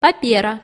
папера